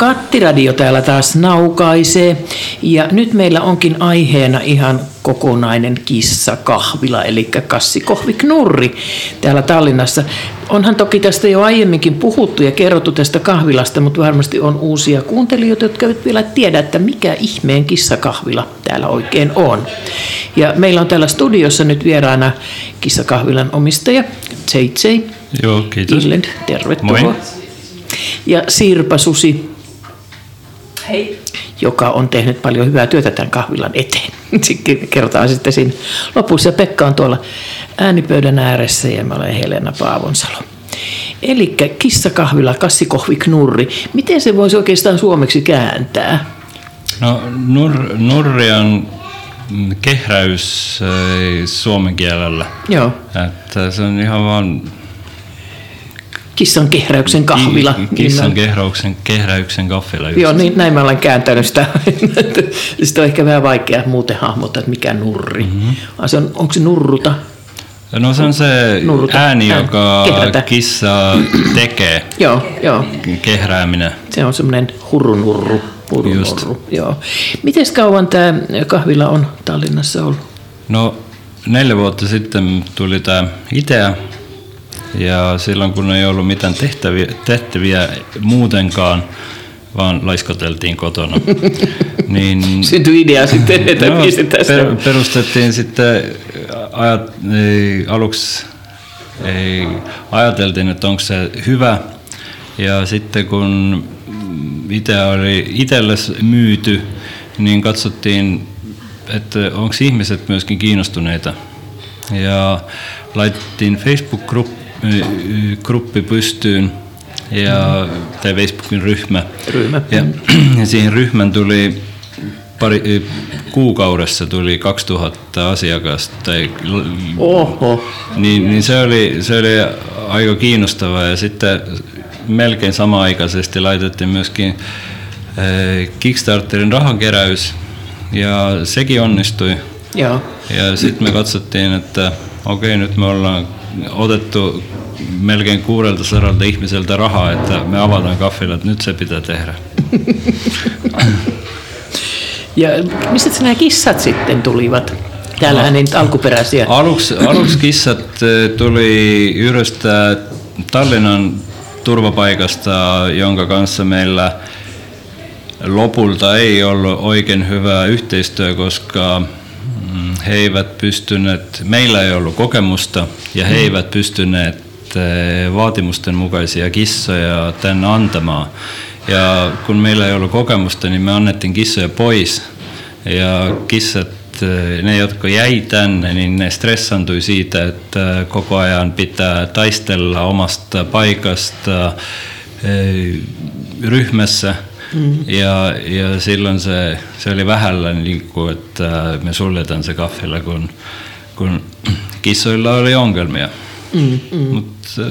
Kattiradio täällä taas naukaisee ja nyt meillä onkin aiheena ihan kokonainen kissakahvila, eli kassikohviknurri täällä Tallinnassa. Onhan toki tästä jo aiemminkin puhuttu ja kerrottu tästä kahvilasta, mutta varmasti on uusia kuuntelijoita, jotka eivät vielä tiedä, että mikä ihmeen kissakahvila täällä oikein on. Ja meillä on täällä studiossa nyt vieraana kissakahvilan omistaja JJ Joo, kiitos. Illen, tervetuloa. Moi. Ja Sirpa Susi. Hei. Joka on tehnyt paljon hyvää työtä tämän kahvilan eteen. Sitten kerrotaan sitten siinä lopussa. Ja Pekka on tuolla äänipöydän ääressä ja mä olen Helena Paavonsalo. Eli kissakahvila, kassikohvi, knurri. Miten se voisi oikeastaan suomeksi kääntää? No, nur, nurri on kehräys äh, suomen kielellä. Joo, Että se on ihan vaan kissan kehräyksen kahvila. ki- kissan kehräyksen, kehräyksen kahvila. Just. Joo, niin, näin mä olen kääntänyt sitä. Sitten on ehkä vähän vaikea muuten hahmottaa, että mikä nurri. Mm-hmm. Se on, onko se nurruta? No se on se Nurruta. ääni, Ään- joka kehrätä. kissa tekee, Joo, joo. kehrääminen. Se on semmoinen hurunurru. Hurunurru. Joo. Miten kauan tämä kahvila on Tallinnassa ollut? No neljä vuotta sitten tuli tämä ITEA ja silloin kun ei ollut mitään tehtäviä, tehtäviä muutenkaan, vaan laiskoteltiin kotona, niin Syntyi idea sitten, että no, per, perustettiin sitten, ajat, ei, aluksi ei, ajateltiin, että onko se hyvä. Ja sitten kun itse oli itselle myyty, niin katsottiin, että onko ihmiset myöskin kiinnostuneita. Ja laitettiin Facebook-gruppi pystyyn ja, tai Facebookin ryhmä. Ryhmä. Ja, ja siihen ryhmän tuli pari, kuukaudessa tuli 2000 asiakasta. Tai, Oho. niin, niin se, oli, se oli aika kiinnostavaa ja sitten melkein sama-aikaisesti laitettiin myöskin Kickstarterin rahankeräys ja sekin onnistui. Joo. Ja sitten me katsottiin, että okei, nyt me ollaan otettu melkein 600 ihmiseltä rahaa, että me avataan kaffilla, että nyt se pitää tehdä. Ja mistä nämä kissat sitten tulivat? Täällähän ei nyt alkuperäisiä. Aluksi, aluksi kissat eh, tuli yhdestä Tallinnan turvapaikasta, jonka kanssa meillä lopulta ei ollut oikein hyvää yhteistyö, koska he eivät pystyneet, meillä ei ollut kokemusta ja he eivät pystyneet eh, vaatimusten mukaisia kissoja tänne antamaan. Ja kun meillä ei ollut kokemusta, niin me annettiin kissoja pois. Ja kissat, eh, ne jotka jäi tänne, niin ne stressantui siitä, että koko ajan pitää taistella omasta paikasta eh, ryhmässä. Mm. Ja, ja silloin se, se oli vähällä, kuin, että me suljetaan se kaffilla, kun, kun kissoilla oli ongelmia. Mm, mm. Mutta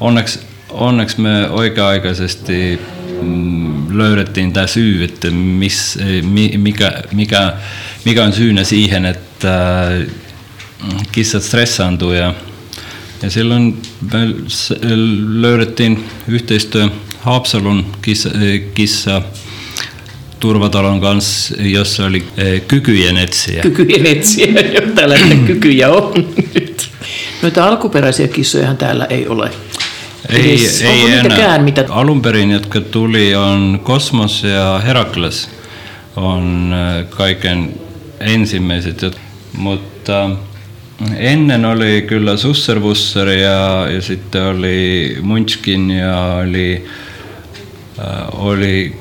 onneksi, onneksi me oikea-aikaisesti mm, löydettiin tämä syy, että miss, mi, mikä, mikä, mikä on syynä siihen, että mm, kissat stressaantuu ja, ja silloin me löydettiin yhteistyö Haapsalun kissa, kissa turvatalon kanssa, jossa oli eh, kykyjen etsiä. Kykyjen etsiä, jo tällaista kykyjä on nyt. Noita alkuperäisiä kissojahan täällä ei ole. Ei, Edes- ei onko enää. mitä Alun perin, jotka tuli, on Kosmos ja Herakles on äh, kaiken ensimmäiset. Mutta ennen oli kyllä Susservusser ja, ja sitten oli Munchkin ja oli, oli,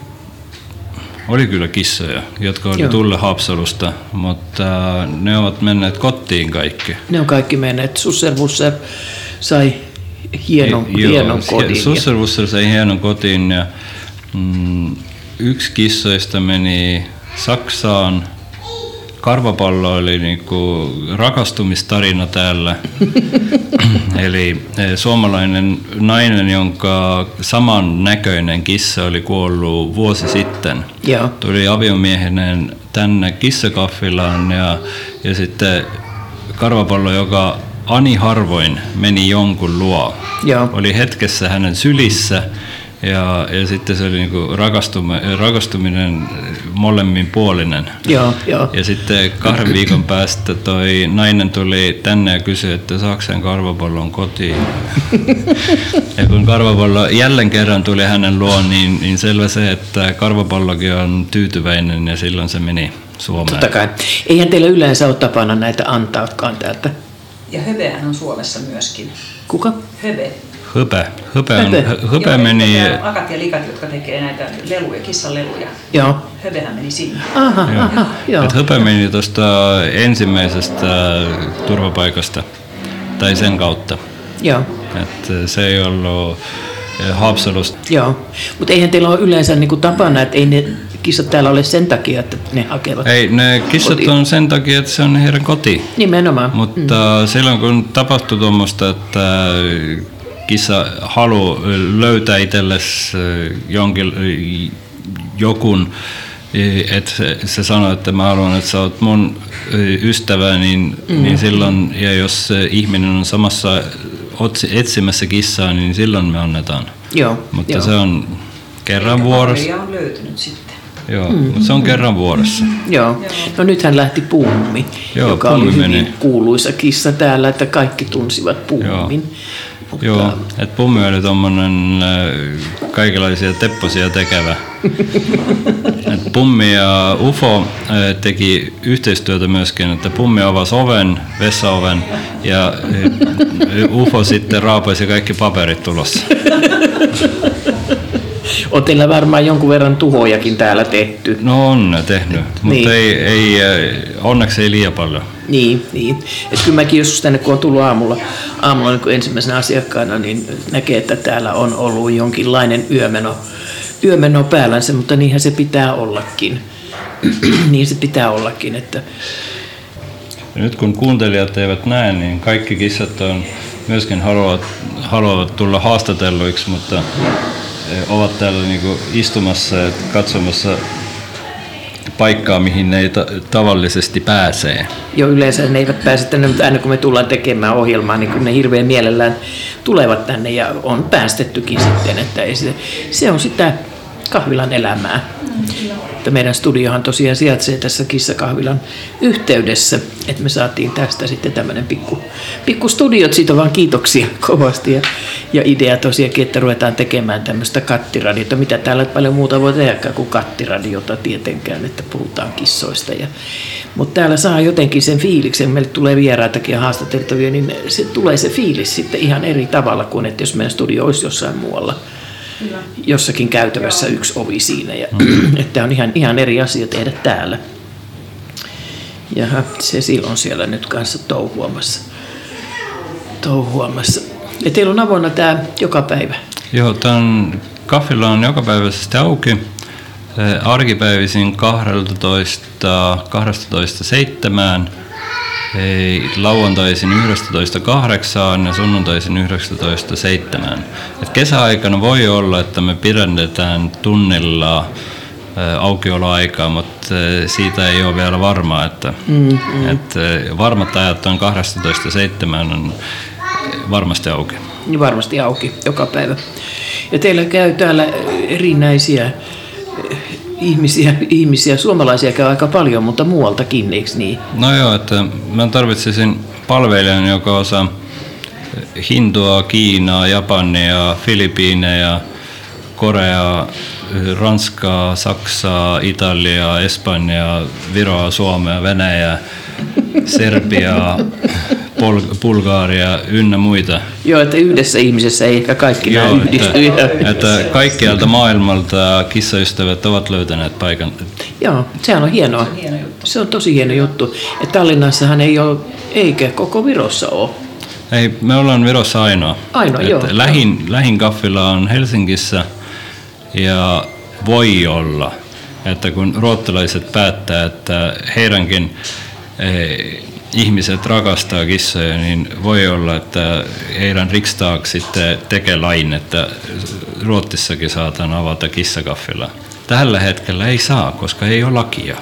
oli kyllä kissoja, jotka oli Joo. tullut Haapsalusta, mutta äh, ne ovat menneet kotiin kaikki. ne on kaikki menneet. Susservusser sai hienon, Joo, hienon kodin. Susservusser sai hienon kotiin ja mm, yksi kissoista meni Saksaan. Karvapallo oli niinku rakastumistarina täällä. Eli eh, suomalainen nainen, jonka saman näköinen kissa oli kuollut vuosi sitten. Joo. Tuli aviomiehinen tänne kissakaffilaan ja, ja sitten karvapallo, joka ani harvoin meni jonkun luo. Joo. Oli hetkessä hänen sylissä, Ja, ja sitten se oli niinku rakastuminen, rakastuminen molemmin puolinen. Joo, joo. Ja sitten kahden viikon päästä toi nainen tuli tänne ja kysyi, että saako hän karvapallon kotiin. ja kun karvapallo jälleen kerran tuli hänen luon, niin, niin selvä se, että karvapallokin on tyytyväinen ja silloin se meni Suomeen. Totta kai. Eihän teillä yleensä ole tapana näitä antaakaan täältä. Ja hövehän on Suomessa myöskin. Kuka? Höve. Höpä. Höpä, on, Höpö. hö- höpä Joo, meni... Akat ja likat, jotka tekee näitä leluja, kissaleluja. Joo. Hövehän meni sinne. Aha, Joo. aha, joo. Et höpä meni tuosta ensimmäisestä turvapaikasta, tai sen kautta. Joo. Et se ei ollut eh, Haapsalusta. Joo, mutta eihän teillä ole yleensä niinku tapana, että ei ne kissat täällä ole sen takia, että ne hakevat. Ei, ne kissat Koti. on sen takia, että se on heidän koti. Nimenomaan. Mutta mm. silloin kun tapahtui tuommoista, että kissa halu löytää itsellesi jonkin, jokun, että se, se sanoi, että mä haluan, että sä oot mun ystävä, niin, mm. niin silloin, ja jos se ihminen on samassa otsi- etsimässä kissaa, niin silloin me annetaan. Joo, Mutta joo. se on kerran Eikä vuorossa. paria on löytynyt sitten. Joo, mm. mutta se on kerran vuodessa. Joo. No nythän lähti Pummi, Joo, joka Pummi oli hyvin meni. kuuluisa kissa täällä, että kaikki tunsivat Pummin. Mutta, Joo, että Pummi oli tuommoinen äh, kaikenlaisia tepposia tekevä. Et Pummi ja UFO äh, teki yhteistyötä myöskin, että Pummi avasi oven, vessaoven ja äh, UFO sitten raapaisi kaikki paperit tulossa. On teillä varmaan jonkun verran tuhojakin täällä tehty. No on tehnyt, mutta Niin. ei, ei, äh, onneksi ei liian paljon. Niin, niin. Et kyllä mäkin joskus tänne, kun on tullut aamulla, aamulla niin ensimmäisenä asiakkaana, niin näkee, että täällä on ollut jonkinlainen yömeno, yömeno päällänsä, mutta niinhän se pitää ollakin. niin se pitää ollakin, että Ja nyt kun kuuntelijat eivät näe, niin kaikki kissat on myöskin haluavat, haluavat tulla haastatelluiksi, mutta eh, ovat täällä niinku istumassa ja katsomassa paikkaa, mihin ne ei ta- tavallisesti pääsee. jo yleensä ne eivät pääse tänne, mutta aina kun me tullaan tekemään ohjelmaa, niin kun ne hirveän mielellään tulevat tänne ja on päästettykin sitten, että ei se, se on sitä kahvilan elämää. Että meidän studiohan tosiaan sijaitsee tässä kissakahvilan yhteydessä, että me saatiin tästä sitten tämmöinen pikku, pikku studiot, siitä vaan kiitoksia kovasti ja, ja idea tosiaankin, että ruvetaan tekemään tämmöistä kattiradiota, mitä täällä paljon muuta voi tehdä kuin kattiradiota tietenkään, että puhutaan kissoista. Ja, mutta täällä saa jotenkin sen fiiliksen, meille tulee vieraitakin ja haastateltavia, niin se tulee se fiilis sitten ihan eri tavalla kuin, että jos meidän studio olisi jossain muualla jossakin käytävässä yksi ovi siinä. Ja, että on ihan, ihan eri asia tehdä täällä. Ja se silloin siellä nyt kanssa touhuamassa. touhuamassa. Ja teillä on avoinna tämä joka päivä. Joo, tämän kahvila on jokapäiväisesti auki. Eh, Arkipäivisin 12, 12 7, ei, lauantaisin 11.8 ja sunnuntaisin 19.7. Et kesäaikana voi olla, että me pidennetään tunnilla eh, aukioloaikaa, mutta eh, siitä ei ole vielä varmaa. Että, mm, mm. Et, eh, varmat ajat on 12.7 on varmasti auki. Niin varmasti auki joka päivä. Ja teillä käy täällä erinäisiä ihmisiä, ihmisiä, suomalaisia käy aika paljon, mutta muualtakin, eikö niin? No joo, että mä tarvitsisin palvelijan, joka osaa Hintua, Kiinaa, Japania, Filippiinejä, Koreaa, Ranskaa, Saksaa, Italiaa, Espanjaa, Viroa, Suomea, Venäjää, Serbiaa, Pol- Bulgaaria ynnä muita. Joo, että yhdessä ihmisessä ei ehkä kaikki nämä Joo, yhdisty. että, että kaikkialta maailmalta kissaystävät ovat löytäneet paikan. Joo, sehän on hienoa. Se on hieno juttu. Se on tosi hieno juttu. Ja Tallinnassahan ei ole, eikä koko Virossa ole. Ei, me ollaan Virossa ainoa. Ainoa, Et joo. Lähin, lähin kaffila on Helsingissä ja voi olla, että kun ruottalaiset päättää, että heidänkin eh, ihmiset rakastaa kissoja, niin voi olla, että heidän Riksdag sitten tekee lain, että Ruotsissakin saatan avata kissakaffila. Tällä hetkellä ei saa, koska ei ole lakia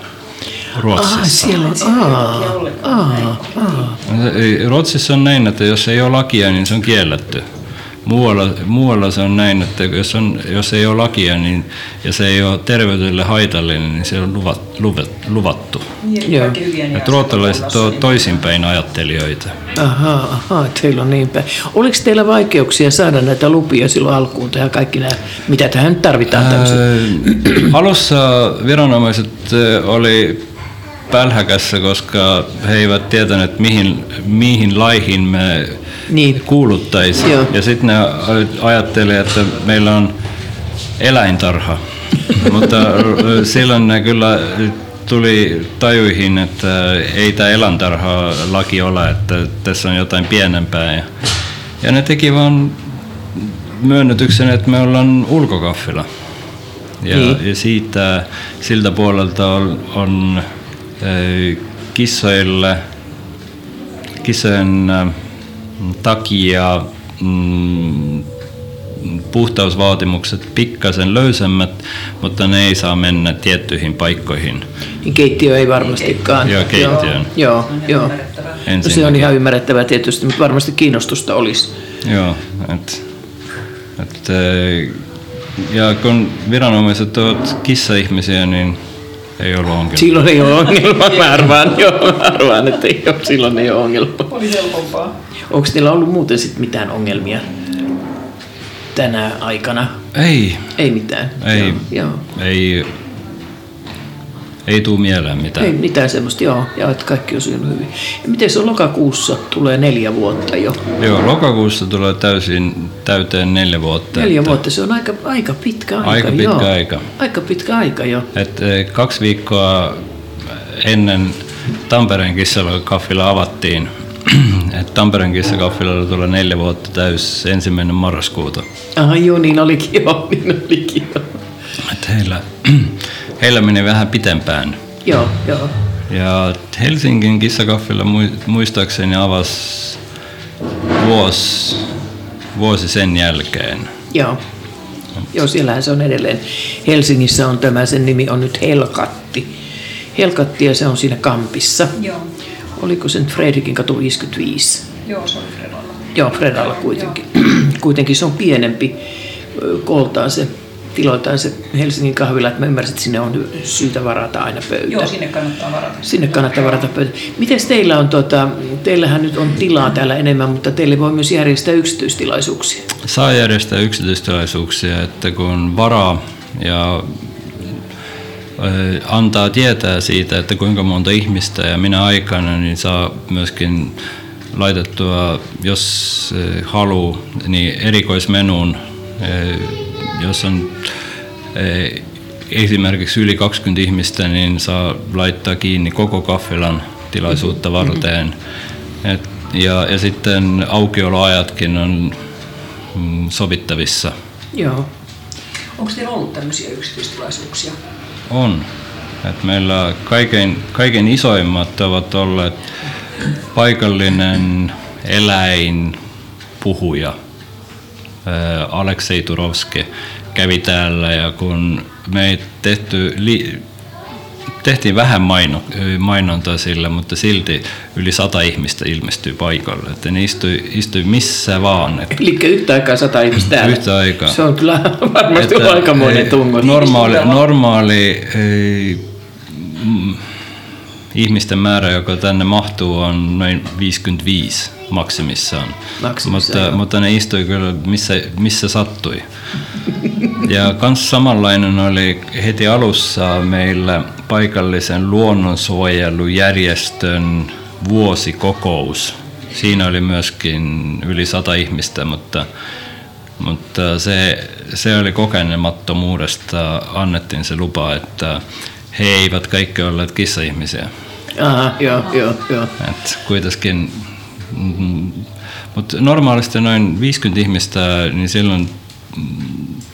Ruotsissa. Ah, siellä. Aa, aa, aa. Ruotsissa on näin, että jos ei ole lakia, niin se on kielletty. Muualla, muualla se on näin, että jos, on, jos ei ole lakia niin, ja se ei ole terveydelle haitallinen, niin se on luvat, luvat, luvattu. Niin, Joo. Et ruotsalaiset on niin- toisinpäin ajattelijoita. Aha, aha, teillä on niin päin. Oliko teillä vaikeuksia saada näitä lupia silloin alkuun tähän kaikki nämä, mitä tähän tarvitaan? Ää, alussa viranomaiset oli pälhäkässä, koska he eivät tietäneet, mihin, mihin laihin me Niin. kuuluttaisiin. Joo. Ja sitten ne ajattelivat, että meillä on eläintarha. Mutta ää, silloin ne kyllä tuli tajuihin, että ei tämä eläintarha laki ole, että tässä on jotain pienempää. Ja, ja ne teki vaan myönnytyksen, että me ollaan ulkokaffila. Ja, Niin. ja siitä, siltä puolelta on, on äh, kissoille, kissojen äh, takia mm, puhtausvaatimukset pikkasen löysemmät, mutta ne ei saa mennä tiettyihin paikkoihin. Niin keittiö ei varmastikaan. Joo, keittiöön. Joo, joo. No se on ihan ymmärrettävää tietysti, mutta varmasti kiinnostusta olisi. Joo, et, et, äh, ja kun viranomaiset ovat kissaihmisiä, niin ei ollut ongelma. Silloin ei ole ongelma, mä arvaan, joo, mä arvaan että ei ole, silloin ei ole ongelma. Oli helpompaa. Onko teillä ollut muuten sit mitään ongelmia tänä aikana? Ei, Ei mitään. Ei. Joo, joo. ei, ei tuu mieleen mitään. Ei mitään semmoista, joo, ja että kaikki on sujunut hyvin. Ja miten se on lokakuussa? Tulee neljä vuotta jo. Joo, lokakuussa tulee täysin täyteen neljä vuotta. Neljä että, vuotta, se on aika, aika pitkä aika. Aika pitkä joo. aika. Aika pitkä aika jo. Et, eh, kaksi viikkoa ennen Tampereen kissakaffila avattiin, että Tampereen kissakaffilalla tulee neljä vuotta täys ensimmäinen marraskuuta. Aha, joo, niin olikin jo, niin olikin jo. Et heillä, heillä meni vähän pitempään. Joo, joo. Ja Helsingin kissakaffilla mui- muistaakseni avasi vuosi, vuosi sen jälkeen. Joo. Joo, siellähän se on edelleen. Helsingissä on tämä, sen nimi on nyt Helkatti. Helkatti ja se on siinä Kampissa. Joo. Oliko se nyt Fredrikin katu 55? Joo, se oli Fredalla. Joo, Fredalla kuitenkin. kuitenkin se on pienempi koltaan se, tiloiltaan se Helsingin kahvila, että mä ymmärsin, että sinne on syytä varata aina pöytä. Joo, sinne kannattaa varata. Sinne kannattaa varata pöytä. Miten teillä on, tota, teillähän nyt on tilaa täällä enemmän, mutta teille voi myös järjestää yksityistilaisuuksia. Saa järjestää yksityistilaisuuksia, että kun varaa ja ö, antaa tietää siitä, että kuinka monta ihmistä ja minä aikana, niin saa myöskin laitettua, jos ö, haluu, niin erikoismenuun, ö, jos on ö, esimerkiksi yli 20 ihmistä, niin saa laittaa kiinni koko kaffilan tilaisuutta varten. Et, ja, ja sitten aukioloajatkin on mm, sovittavissa. Joo. Onko teillä ollut tämmöisiä yksityistilaisuuksia? On. Et meillä kaikkein, kaikkein isoimmat ovat olleet paikallinen eläinpuhuja. Aleksei Turovski kävi täällä ja kun me ei tehty li- tehtiin vähän maino, mainontaa sillä, mutta silti yli sata ihmistä ilmestyi paikalle. Että ne istui, istui missä vaan. Et Eli yhtä aikaa sata ihmistä täällä. Yhtä aikaa. Se on kyllä varmasti Että, aikamoinen tungo. Normaali, normaali ei, mm, ihmisten määrä, joka tänne mahtuu, on noin 55 maksimissaan. Maksimissaan, mutta, joo. mutta ne istui kyllä missä, missä sattui. Ja kans samanlainen oli heti alussa meillä paikallisen luonnonsuojelujärjestön vuosikokous. Siinä oli myöskin yli sata ihmistä, mutta, mutta se, se oli kokenemattomuudesta annettiin se lupa, että he eivät kaikki olleet kissaihmisiä. Aha, joo, joo, joo. Et kuitenkin, mutta normaalisti noin 50 ihmistä, niin silloin mm,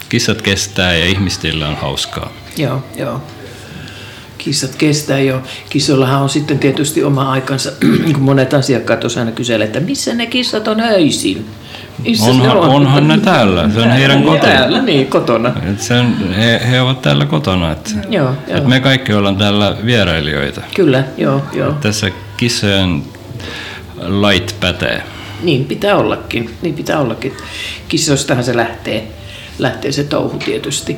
kissat kestää ja ihmistillä on hauskaa. Joo, joo. Kissat kestää jo. Kissoillahan on sitten tietysti oma aikansa, niin kuin monet asiakkaat aina kyselee, että missä ne kissat on öisin? Missä Onhan, ne on? onhan ne täällä, se on heidän koti. Täällä, niin, kotona. Et se on, he, he ovat täällä kotona. Et, Joo, et joo. me kaikki ollaan täällä vierailijoita. Kyllä, joo, joo. Tässä kissojen lait pätee. Niin pitää ollakin, niin pitää ollakin. Kissoistahan se lähtee, lähtee se touhu tietysti.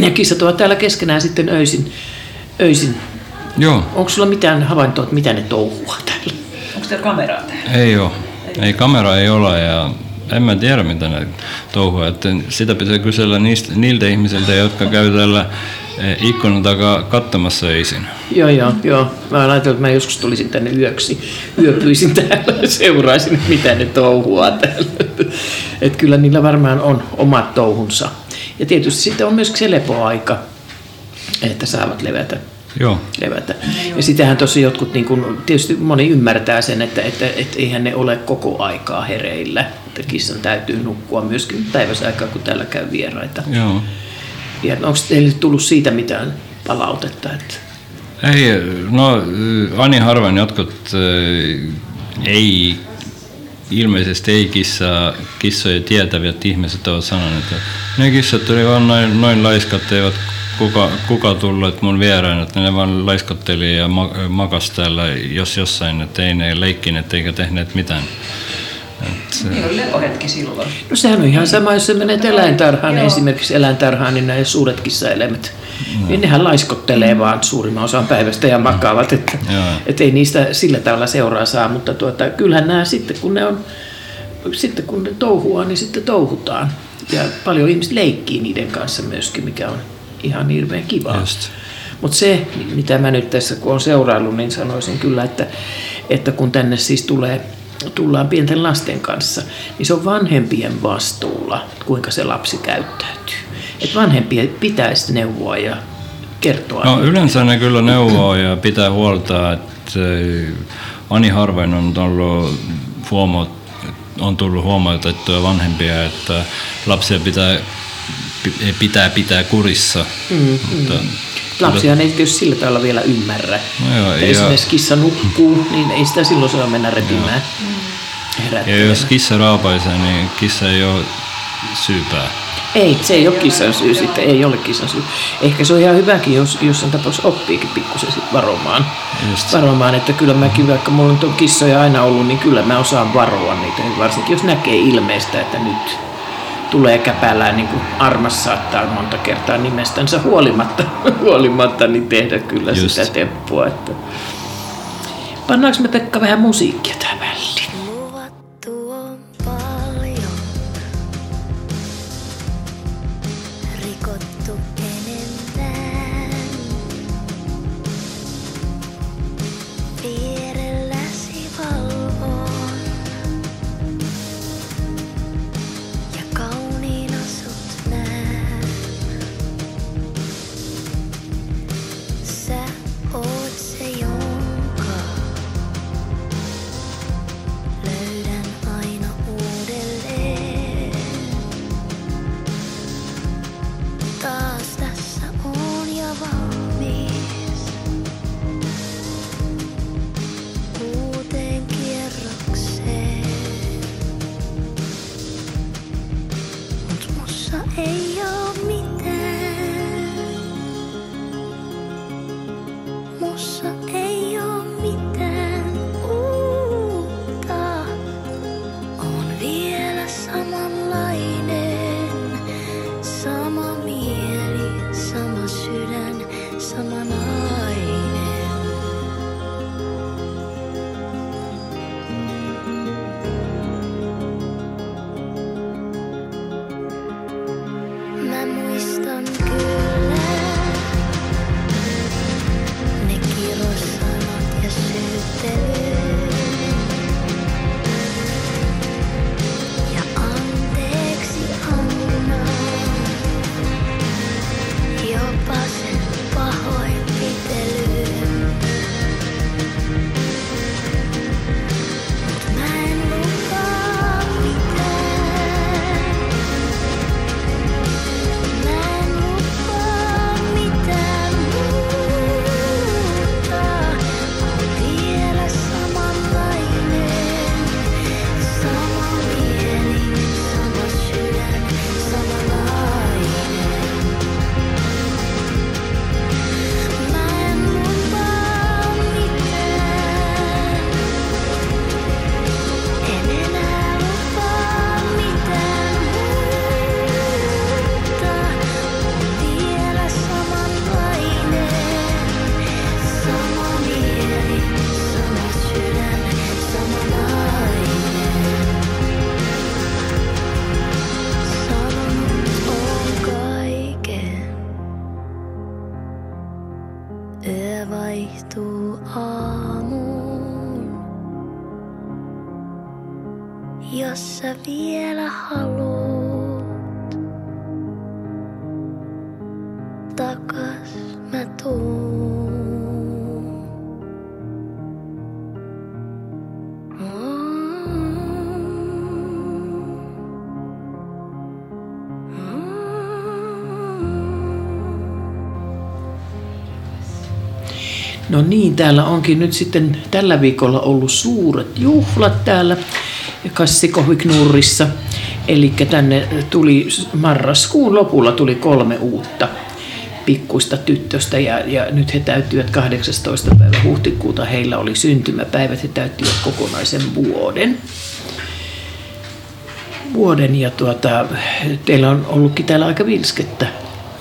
Ja kissat ovat täällä keskenään sitten öisin. öisin. Joo, Onko sulla mitään havaintoa, että mitä ne touhua täällä? Onko teillä kameraa täällä? ei ole. Ei, kamera ei ole ja en mä tiedä mitä ne touhua. Että sitä pitää kysellä niistä, niiltä ihmisiltä, jotka käy täällä eh, ikkunan takaa katsomassa öisin. Joo, joo, joo. Mä ajatellut, että mä joskus tulisin tänne yöksi. Yöpyisin täällä ja seuraisin, mitä ne touhua täällä. Että kyllä niillä varmaan on omat touhunsa. Ja tietysti sitten on myös se lepoaika, että saavat levätä. Joo, levätä. Ja sitähän tosi jotkut, niin kun, tietysti moni ymmärtää sen, että, että, että eihän ne ole koko aikaa hereillä. Että kissan täytyy nukkua myöskin päiväsaikaa, kun täällä käy vieraita. joo. Ja onko teille tullut siitä mitään palautetta? Että Ei, no ani harvoin jotkut äh, ei, ilmeisesti ei kissa, kissoja tietävät ihmiset ovat sanoneet, että ne kissat oli vaan noin, noin laiskat, eivät kuka, kuka tullut mun vieraan, että ne vaan laiskotteli ja ma, makas täällä jos jossain, että ei ne leikkineet eikä tehneet mitään. Niin oli lepohetki silloin. No sehän on ihan sama, jos sä menet eläintarhaan, Joo. esimerkiksi eläintarhaan, niin nämä suuret kissaeläimet, niin nehän laiskottelee vaan suurimman osan päivästä ja makaavat, että Joo. et ei niistä sillä tavalla seuraa saa, mutta tuota, kyllähän nämä sitten kun ne on, sitten kun ne touhuaa, niin sitten touhutaan. Ja paljon ihmiset leikkii niiden kanssa myöskin, mikä on ihan hirveän kivaa. Just. Mutta se, mitä mä nyt tässä kun on seuraillut, niin sanoisin kyllä, että, että kun tänne siis tulee, tullaan pienten lasten kanssa, niin se on vanhempien vastuulla, kuinka se lapsi käyttäytyy. Et vanhempien pitäisi neuvoa ja kertoa. No yleensä ne kyllä neuvoo ja pitää huolta, että ani harvoin on tullut, huomo, on tullut huomautettua vanhempia, että lapsia pitää, pi- pitää pitää kurissa. Mm, mutta, Lapsia ei tietysti sillä tavalla vielä ymmärrä. No joo, ja- esimerkiksi kissa nukkuu, niin ei sitä silloin saa mennä repimään. ja Herättelemään. jos kissa raapaisee, niin kissa ei ole syypää. Ei, se ei ole kissan syy sitten, ei ole kissan syy. Ehkä se on ihan hyväkin, jos jossain tapauksessa oppiikin pikkusen sit varomaan. Just. Varomaan, että kyllä mäkin, vaikka mulla nyt on kissoja aina ollut, niin kyllä mä osaan varoa niitä. Varsinkin jos näkee ilmeistä, että nyt tulee käpälään, niin kuin armas saattaa monta kertaa nimestänsä huolimatta, huolimatta niin tehdä kyllä Just. sitä temppua. Että... Pannaanko me Pekka vähän musiikkia tähän väliin? Mä muistan kyllä No niin, täällä onkin nyt sitten tällä viikolla ollut suuret juhlat täällä Kassikohviknurrissa. Eli tänne tuli marraskuun lopulla tuli kolme uutta pikkuista tyttöstä ja, ja nyt he täyttivät 18. päivä huhtikuuta. Heillä oli syntymäpäivät, he täyttivät kokonaisen vuoden. Vuoden ja tuota, teillä on ollutkin täällä aika vilskettä.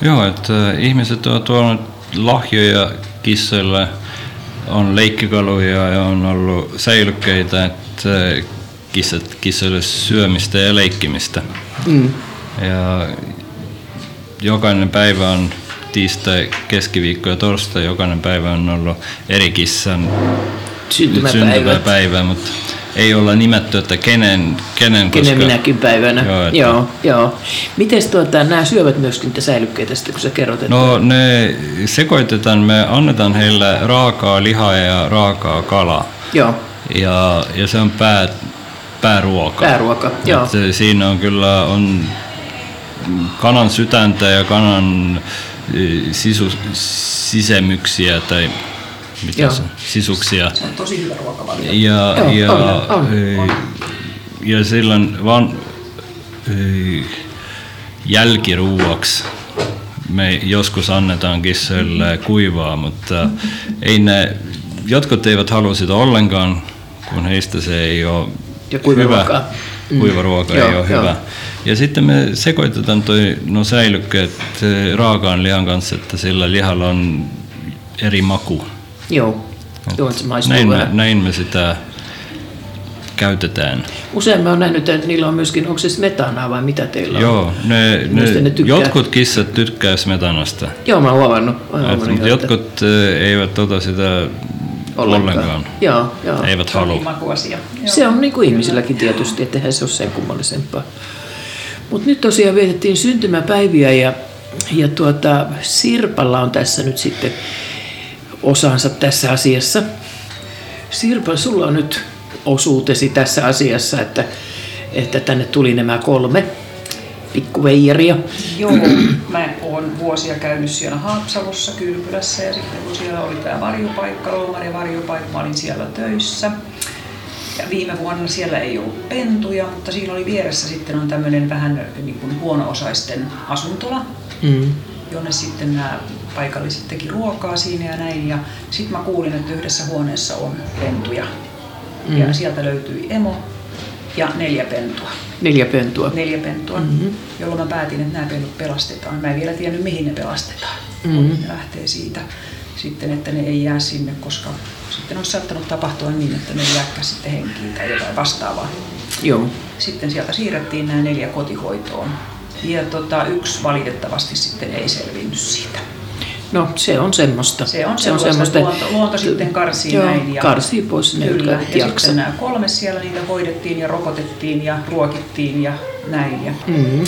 Joo, että ihmiset ovat tuonut lahjoja kissoille, on leikkikaluja ja on ollut säilykkeitä, että kissat, kissoille syömistä ja leikkimistä. Mm. Ja jokainen päivä on tiistai, keskiviikko ja torstai, jokainen päivä on ollut eri kissan syntymäpäivä, mutta ei olla nimetty, että kenen, kenen, Kenen minäkin päivänä. Joo, Joo, että- joo, joo. Miten tuota, nämä syövät myöskin niitä säilykkeitä sitten, kun sä kerrot, että No ne sekoitetaan, me annetaan heille raakaa lihaa ja raakaa kalaa. joo, Ja, ja se on pää, pääruoka. pääruoka, joo. Et siinä on kyllä on kanan sydäntä ja kanan eh, sisu, sisemyksiä tai mitä Joo. se, on, sisuksia. Se on tosi hyvä ruokavalio. Ja, Joo, ja, on, on. eh, ja silloin vaan eh, jälkiruuaksi me joskus annetaan kissoille kuivaa, mutta ei ne, jotkut eivät halua sitä ollenkaan, kun heistä se ei ole Ja kuivaruokaa. hyvä. Mm. Kuivaruoka Joo, ei ole joo. hyvä. Ja sitten me sekoitetaan toi, no säilykkeet raakaan lihan kanssa, että sillä lihalla on eri maku. Joo. Joo, se maistuu Näin me, näin me sitä käytetään. Usein mä oon nähnyt, että niillä on myöskin, onko se smetanaa vai mitä teillä on? Joo, ne, Mistä ne, ne tykkää? jotkut kissat tykkää smetanasta, Joo, mä oon huomannut. Mä oon Et, huomannut mutta jo, että- jotkut eh, eivät ota sitä ollenkaan. Joo, joo. Eivät Se on halua. Se on niin kuin ihmisilläkin tietysti, että eihän se ole sen kummallisempaa. Mutta nyt tosiaan vietettiin syntymäpäiviä ja, ja tuota, Sirpalla on tässä nyt sitten osansa tässä asiassa. Sirpa, sulla on nyt osuutesi tässä asiassa, että, että tänne tuli nämä kolme pikkuveijaria. Joo, mä oon vuosia käynyt siellä Haapsalussa kylpylässä ja sitten kun siellä oli tämä varjopaikka, Lomari varjopaikka, mä olin siellä töissä. Ja viime vuonna siellä ei ollut pentuja, mutta siinä oli vieressä sitten on tämmöinen vähän niin kuin huono-osaisten asuntola, Mm. Jonne sitten nämä paikalliset teki ruokaa siinä ja näin. Ja sitten mä kuulin, että yhdessä huoneessa on pentuja. Mm. Ja sieltä löytyi emo ja neljä pentua. Neljä pentua. Neljä pentua, mm-hmm. jolloin mä päätin, että nämä pennut pelastetaan. Mä en vielä tiennyt, mihin ne pelastetaan. Mhm. Ne lähtee siitä sitten, että ne ei jää sinne, koska sitten on saattanut tapahtua niin, että ne jääkkä sitten henkiin tai jotain vastaavaa. Joo. Sitten sieltä siirrettiin nämä neljä kotihoitoon. Ja tota, yksi valitettavasti sitten ei selvinnyt siitä. No se on semmoista. Se on, se on semmoista, luonto, luonto sitten karsii Joo, näin. Ja, karsii pois ne, Kyllä, jotka ja jaksa. sitten nämä kolme siellä, niitä hoidettiin ja rokotettiin ja ruokittiin ja näin. Ja Mm.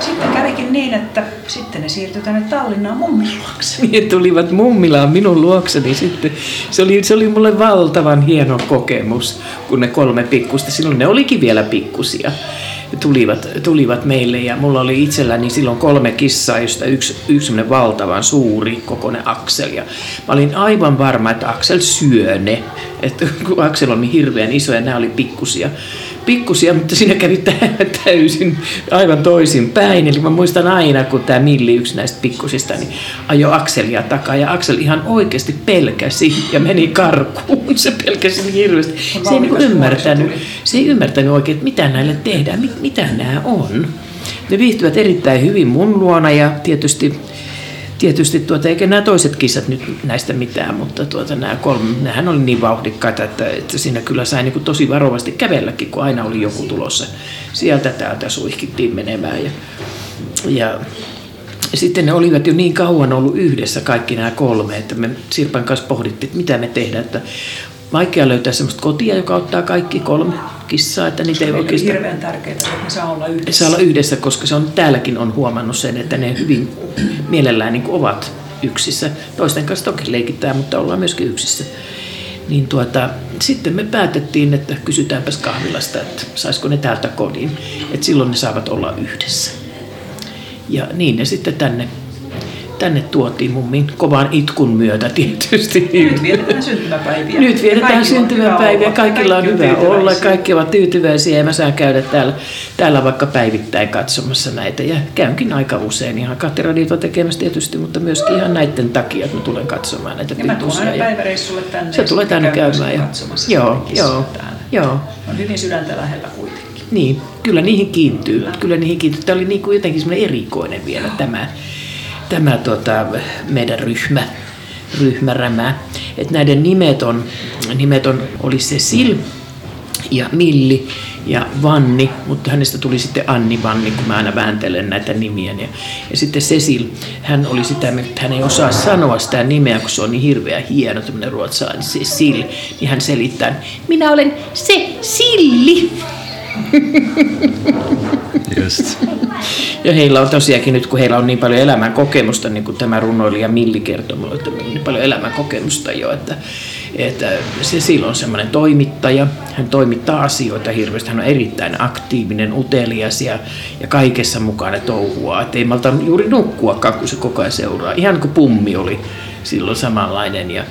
sitten kävikin niin, että sitten ne siirtyi tänne Tallinnaan mummin luokse. Ne tulivat mummilaan minun luokseni sitten. Se oli, se oli mulle valtavan hieno kokemus, kun ne kolme pikkusta, silloin ne olikin vielä pikkusia, tulivat, tulivat meille ja mulla oli itselläni silloin kolme kissaa, josta yksi, yksi valtavan suuri kokoinen Aksel. Ja mä olin aivan varma, että Aksel syö ne, että kun Aksel on niin hirveän iso ja nämä oli pikkusia. Pikkusia, mutta siinä kävi tä- täysin aivan toisin päin. Eli mä muistan aina, kun tämä Milli, yksi näistä pikkusista, niin ajoi Akselia takaa. Ja Aksel ihan oikeasti pelkäsi ja meni karkuun. Se pelkäsi niin hirveästi. Se ei niin ymmärtänyt, se ei ymmärtänyt oikein, että mitä näille tehdään, mit, mitä nämä on. Ne viihtyvät erittäin hyvin mun luona ja tietysti Tietysti tuota, eikä nämä toiset kissat nyt näistä mitään, mutta tuota, nämä kolme, nehän oli niin vauhdikkaita, että, että siinä kyllä sai niin kuin tosi varovasti kävelläkin, kun aina oli joku tulossa. Sieltä täältä suihkittiin menemään. Ja, ja sitten ne olivat jo niin kauan ollut yhdessä kaikki nämä kolme, että me Sirpan kanssa pohdittiin, että mitä me tehdään. Että vaikea löytää sellaista kotia, joka ottaa kaikki kolme, kissaa, että niitä ei oikeastaan hirveän tärkeää, että ne saa olla yhdessä. saa olla yhdessä, koska se on täälläkin on huomannut sen, että ne hyvin mielellään niin ovat yksissä. Toisten kanssa toki leikitään, mutta ollaan myöskin yksissä. Niin tuota, sitten me päätettiin, että kysytäänpäs kahvilasta, että saisiko ne täältä kodin. Että silloin ne saavat olla yhdessä. Ja niin ne sitten tänne, tänne tuotiin mummin kovan itkun myötä tietysti. Nyt vietetään syntymäpäiviä. Nyt vietetään on syntymäpäiviä, olla. kaikilla on Kaikki hyvä olla, tyytyväisiä. kaikki ovat tyytyväisiä ja mä saan käydä täällä, täällä vaikka päivittäin katsomassa näitä ja käynkin aika usein ihan kattiradiota tekemässä tietysti, mutta myöskin ihan näiden takia, että mä tulen katsomaan näitä Ja mä tulen pituisia. aina Ja päiväreissulle tänne. se tulee tänne käymään. Ja, katsomassa joo, joo, täällä. joo. On hyvin sydäntä lähellä kuitenkin. Niin, kyllä niihin kiintyy. Kyllä, kyllä niihin kiintyy. Tämä oli niin kuin jotenkin semmoinen erikoinen vielä tämä, tämä tota, meidän ryhmä, ryhmärämä. Et näiden nimet on, nimet on, oli Cecil ja Milli ja Vanni, mutta hänestä tuli sitten Anni Vanni, kun mä aina vääntelen näitä nimiä. Ja, ja sitten Cecil, hän oli sitä, että hän ei osaa sanoa sitä nimeä, kun se on niin hirveän hieno, tämmöinen ruotsalainen Cecil. Niin hän selittää, minä olen se Silli. Just. Ja heillä on tosiaankin nyt, kun heillä on niin paljon elämän kokemusta, niin kuin tämä runoilija Milli kertoi mulle, että niin paljon elämän kokemusta jo, että, että se silloin semmoinen toimittaja, hän toimittaa asioita hirveästi, hän on erittäin aktiivinen, utelias ja, ja kaikessa mukana touhua, että ei malta juuri nukkuakaan, kun se koko ajan seuraa, ihan kuin pummi oli silloin samanlainen ja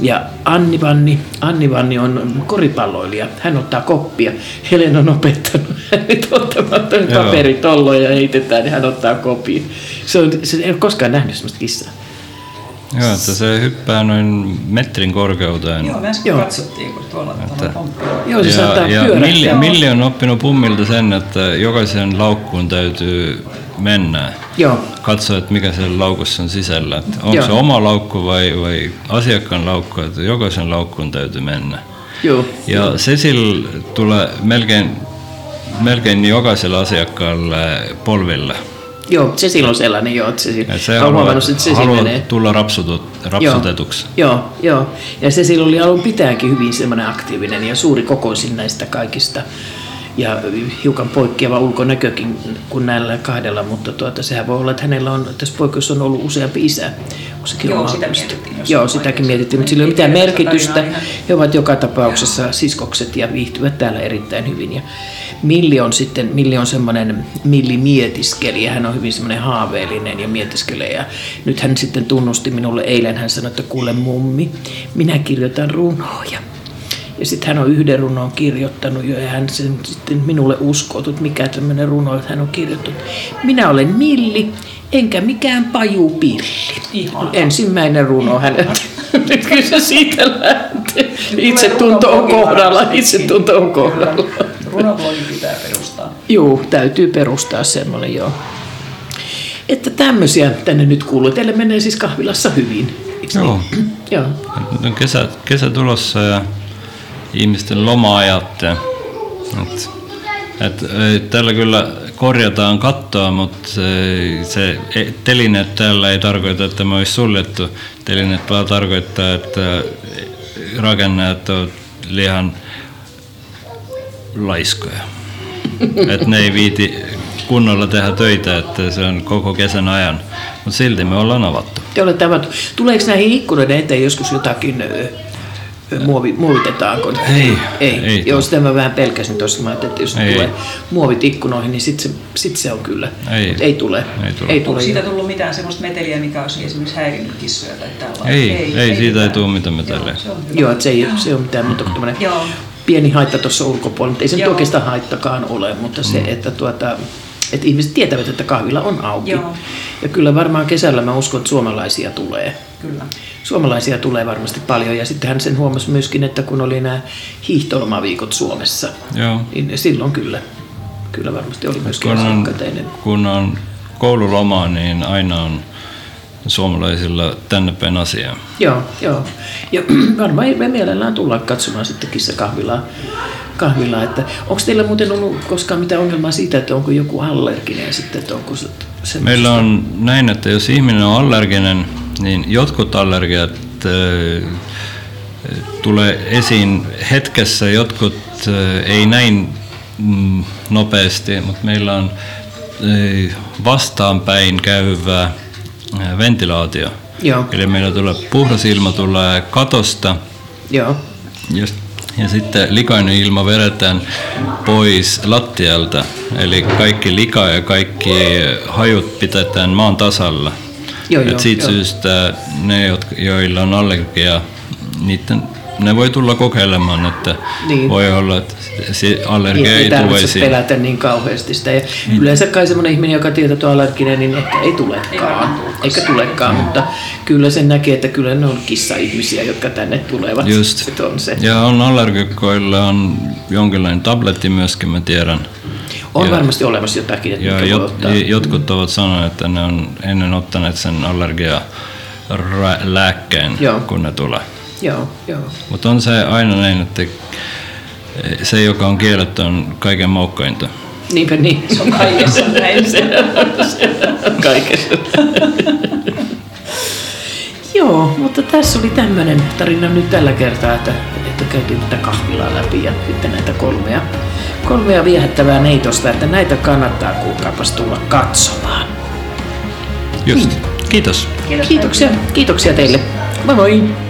ja Anni Vanni, Anni Vanni on koripalloilija. Hän ottaa koppia. Helen on opettanut hänet ottamaan paperitolloja ja heitetään, niin hän ottaa kopin. Se on, se ei ole koskaan nähnyt sellaista kissaa. Joo, että se hyppää noin metrin korkeuteen. Joo, me äsken Joo. katsottiin, kun tuolla pomppilla. Joo, se saattaa ja pyörähtää. Milli, Milli on oppinut pummilta sen, että jokaisen laukkuun täytyy mennä. Joo, Katsoa, että mikä siellä laukussa on sisällä. Että onko Joo. se oma laukku vai, vai asiakkaan laukku, että jokaisen laukkuun täytyy mennä. joo. Ja Cecil tulee melkein, melkein jokaiselle asiakkaalle polville. Joo, se silloin sellainen joo, että se, Ja se haluaa, huomannut, että se menee. tulla rapsutut, rapsutetuksi. Joo, joo, joo. Ja se silloin oli alun pitäänkin hyvin semmoinen aktiivinen ja suuri kokoisin näistä kaikista. Ja hiukan poikkeava ulkonäkökin kuin näillä kahdella, mutta tuota, sehän voi olla, että hänellä on, tässä poikkeus on ollut useampi isä. Joo, sitä mietittiin Joo, sitäkin mietittiin, mutta sillä ei ole mitään merkitystä. He ovat joka tapauksessa siskokset ja viihtyvät täällä erittäin hyvin. Ja Milli on sitten, Milli on semmoinen, Milli mietiskeli hän on hyvin semmoinen haaveellinen ja mietiskelee. Ja nyt hän sitten tunnusti minulle eilen, hän sanoi, että kuule mummi, minä kirjoitan runoja. Ja sitten hän on yhden runon kirjoittanut jo ja hän sen sitten minulle uskoo, että mikä tämmöinen runo, että hän on kirjoittanut. Minä olen Milli, enkä mikään pajupilli. Ihana. Ensimmäinen runo häneltä. Nyt kyllä se siitä lähtee. Itsetunto on kohdalla, itsetunto on kohdalla. Runoblogi pitää perustaa. Joo, täytyy perustaa semmoinen joo. Että tämmöisiä tänne nyt kuuluu. Teille menee siis kahvilassa hyvin. Joo. Niin? joo. Nyt on kesä, kesä tulossa ja ihmisten loma-ajat. ja- Et, et, ei, täällä kyllä korjataan kattoa, mutta se, se e- telineet täällä ei tarkoita, että me olisi suljettu. Telineet vaan tarkoittaa, että rakennajat ovat liian laiskoja. että ne ei viiti kunnolla tehdä töitä, että se on koko kesän ajan. Mutta silti me ollaan avattu. Te olette avattu. Tuleeko näihin ikkunoiden eteen joskus jotakin muovi, muovitetaanko? Ei, ei. ei Joo, sitä mä vähän pelkäsin tuossa, mä ajattelin, että jos Ei. tulee muovit ikkunoihin, niin sitten se, sit se on kyllä. Ei. Mut ei tule. Ei tule. Ei Onko tule. siitä tullut mitään semmoista meteliä, mikä olisi esimerkiksi häirinnyt kissoja tai tällaista? Ei, ei, siitä ei mitään. tule mitään meteliä. Joo, se. Joo, että se ei se on mitään muuta kuin tämmöinen pieni haitta tuossa ulkopuolella, mutta ei se nyt oikeastaan haittakaan ole, mutta se, että, tuota, että ihmiset tietävät, että kahvila on auki. Joo. Ja kyllä varmaan kesällä mä uskon, että suomalaisia tulee. Kyllä. Suomalaisia tulee varmasti paljon ja sitten hän sen huomasi myöskin, että kun oli nämä hiihtolomaviikot Suomessa, Joo. niin silloin kyllä, kyllä varmasti oli myöskin Kun on, kun on koululoma, niin aina on suomalaisilla tänne päin asiaa. Joo, joo. Ja varmaan me mielellään tullaan katsomaan sitten kissakahvilaa. Kahvilaa, että onko teillä muuten ollut koskaan mitään ongelmaa siitä, että onko joku allerginen sitten, että onko se Meillä on näin, että jos ihminen on allerginen, niin jotkut allergiat äh, tulee esiin hetkessä, jotkut äh, ei näin mm, nopeasti, mutta meillä on äh, vastaanpäin käyvä ventilaatio. Joo. Eli meillä tulee puhdas ilma tulee katosta Joo. ja, ja sitten likainen ilma vedetään pois lattialta. Eli kaikki lika ja kaikki hajut pidetään maan tasalla. Joo, Et joo, siitä joo. syystä ne, jotka, joilla on allergia, niiden, ne voi tulla kokeilemaan, että Niin. voi olla, että se allergia Niin, ei, ei tule tarvitse esiin. pelätä niin kauheasti sitä. Ja yleensä kai semmoinen ihminen, joka tietää, että on allerginen, niin ehkä ei tulekaan. Eikä tulekaan, mutta kyllä sen näkee, että kyllä ne on kissa-ihmisiä, jotka tänne tulevat. Just. On se. Ja on allergikoilla on jonkinlainen tabletti myöskin, mä tiedän. On Ja- varmasti olemassa jotakin, että Ja jot, ottaa. jotkut ovat sanoneet, että ne on ennen ottaneet sen allergia lääkkeen, Joo. kun ne tulee. Joo, joo. Mutta on se aina näin, että se, joka on kielletty, on kaiken moukkainta. Niinpä niin. Se on kaikessa näin. Se on kaikessa. Joo, mutta tässä oli tämmöinen tarina nyt tällä kertaa, että, että käytiin tätä kahvilaa läpi ja sitten näitä kolmea, kolmea viehättävää neitosta, että näitä kannattaa kuulkaapas tulla katsomaan. Just. Kiitos. Kiitoksia, kiitoksia teille. Moi moi!